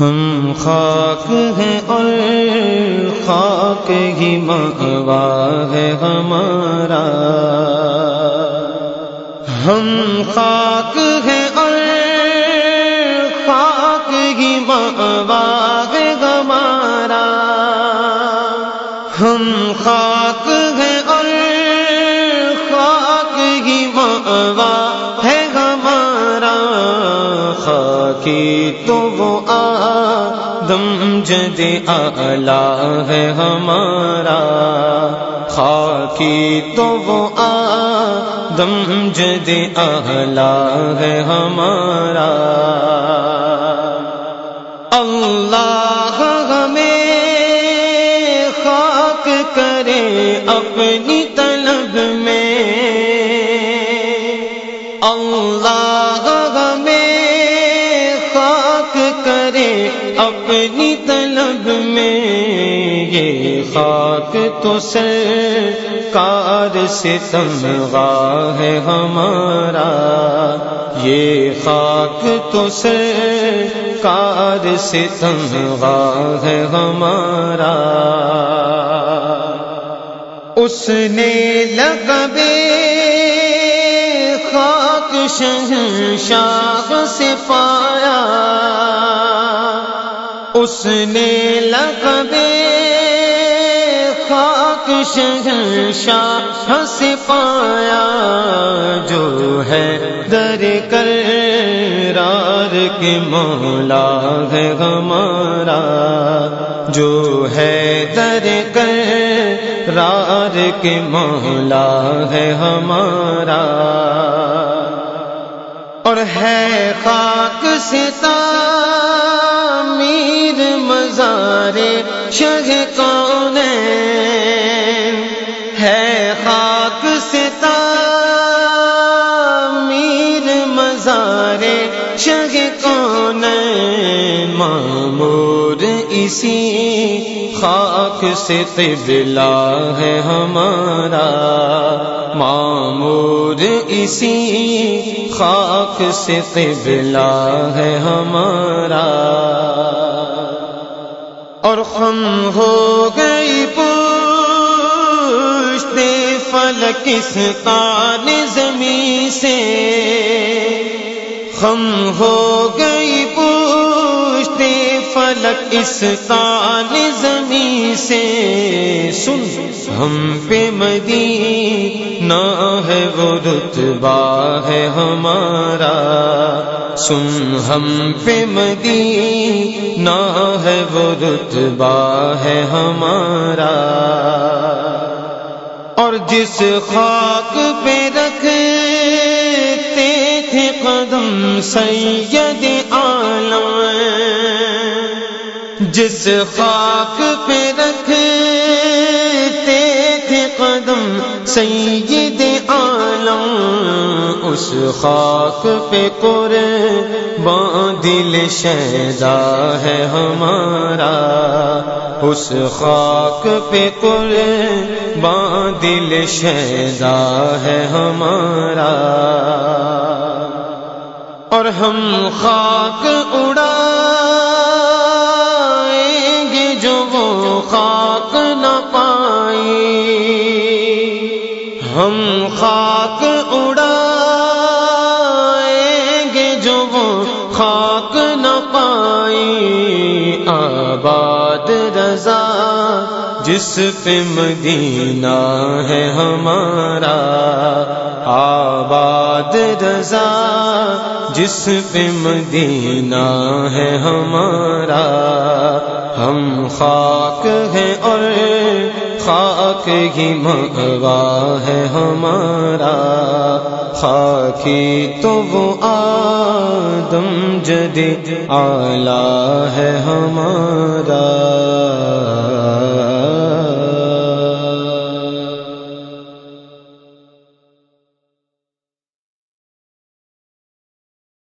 ہم خاک ہیں اور خاک ہی موا ہے ہمارا۔ ہم خاک ہیں اور خاک ہی موا ہے ہمارا۔ ہم خاک ہیں اور خاک ہی موا ہے ہمارا۔ خاکی تو وہ دم جد آلہ ہے ہمارا۔ خاکی تو وہ دم جد آلہ ہے ہمارا۔ اللہ ہمیں خاک کرے اپنی طلب میں۔ اللہ اپنی طلب میں یہ خاک تو سر کار سے تمغا ہے ہمارا۔ یہ خاک تو سر کار سے تمغا ہے ہمارا۔ اس نے لگبے خاک شاخ سے پایا اس نے لگبے خاک شہر شاہ پایا، جو ہے در کر رار کے مولا ہے ہمارا، جو ہے در کر رار کے مولا ہے ہمارا۔ اور ہے خاک سے مزار شہ کون ہے؟ خاک سے تعمیر مزار شہ کون؟ معمور اسی خاک سے قبلہ ہے ہمارا۔ معمور اسی خاک سے قبلہ ہے ہمارا۔ اور ہم ہو گئی پوچھتے فلک اس تان زمین سے۔ ہم ہو گئی پوچھتے فلک اس تان زمین سے۔ سن، ہم پہ مدی نہ ہے وہ رتبہ ہے ہمارا۔ سن ہم پہ مدی نہ ہے وہ رتبہ ہے ہمارا۔ اور جس خاک پہ رکھتے تھے قدم سید عالم، جس خاک پہ رکھتے تھے قدم سید اس خاک پہ قر دل شہدا ہے ہمارا۔ اس خاک پہ قر دل شہدا ہے ہمارا۔ اور ہم خاک اڑا جو وہ خاک نہ پائی ہم خاک حق نہ پائی، آباد رضا، جس پہ مدینہ ہے ہمارا، آباد رضا، جس پہ مدینہ ہے ہمارا۔ ہم خاک ہیں اور خاک ہی مغوا ہے ہمارا۔ خاکی تو وہ آدم جدید آلہ ہے ہمارا۔